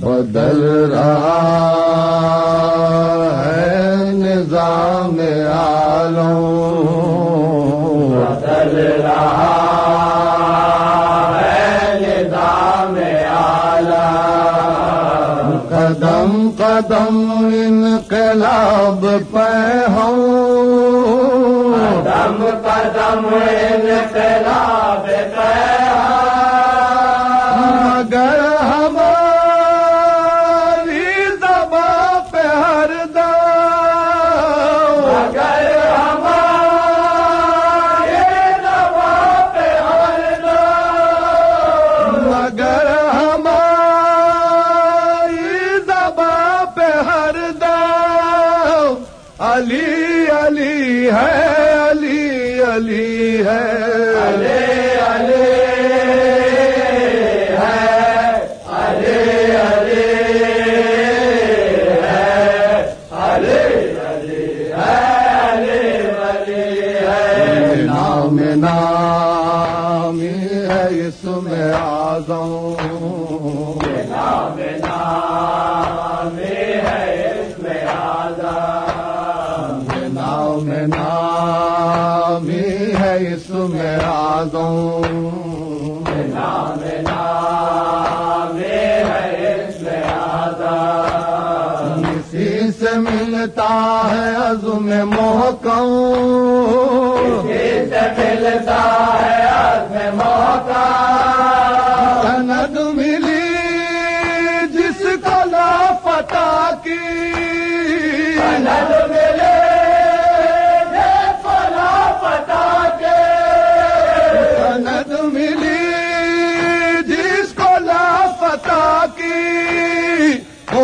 بدل رہا ہے نظام عالم بدل رہا ہے نظام عالم قدم قدم انقلاب پہ ہوں۔ قدم قدم انقلاب پہ علی علی ہے علی علی ہے۔ نام نامی ہے اس میں آزم نام نام نام نامی ہے اس میں نام نام ہے اس میں آزاد اسی سے ملتا ہے عزم محکم۔ سے ملتا ہے عزم موقع سند ملی جس کو لاپتا کی۔ سند ملے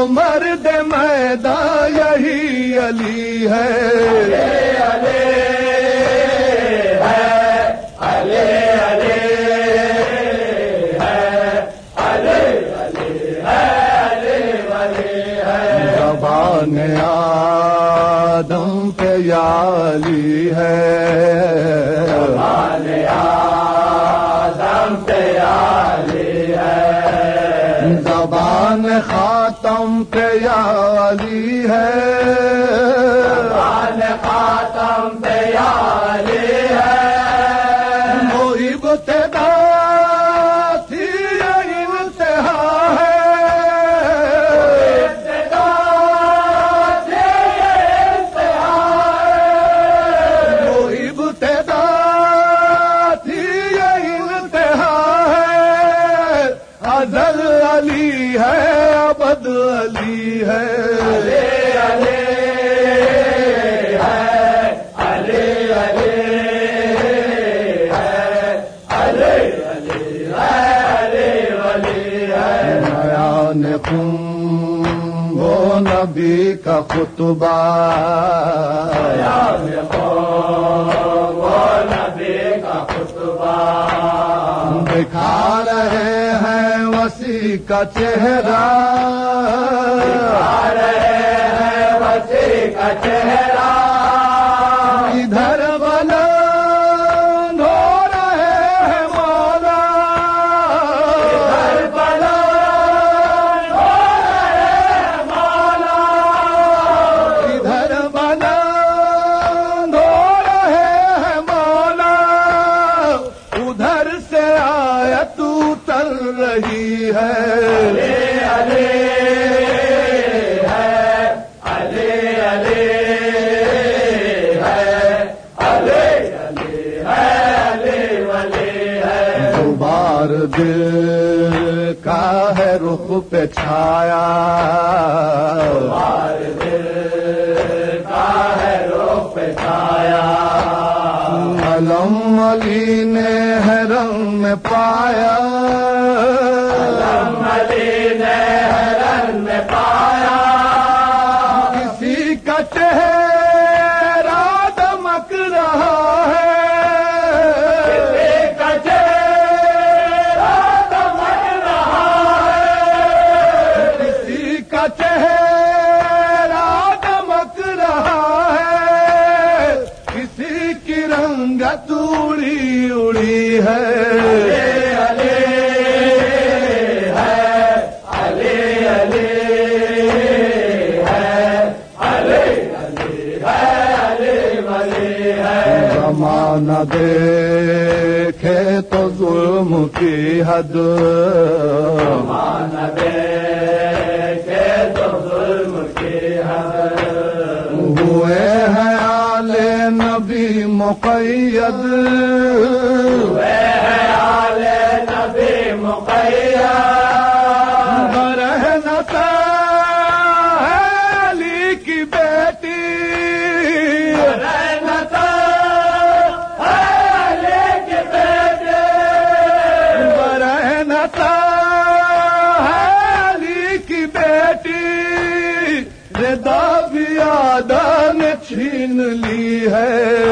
مرد میدان یہی علی ہے۔ علی ہے علی علی خاتم پہ یا علی ہے۔ زبان خاتم پیاری ہے۔ وہ نبی کا خطبہ نبی کا خطبہ دکھا رہے ہیں وسیع کا چہرہ رہے ہیں وسیع کا چہرہ ادھر بلند رہے ہیں مولا۔ بلا رہے ہیں مولا۔ ادھر بلند ہو رہے ہیں مولا۔ ادھر سے آیت رہی ہے۔ رخ پہ چھایا۔ بار علم علی نے حرم میں پایا۔ توڑی اڑی ہے۔ زمانہ دیکھے تو ظلم کی حد۔ مقید نے چھین لی ہے۔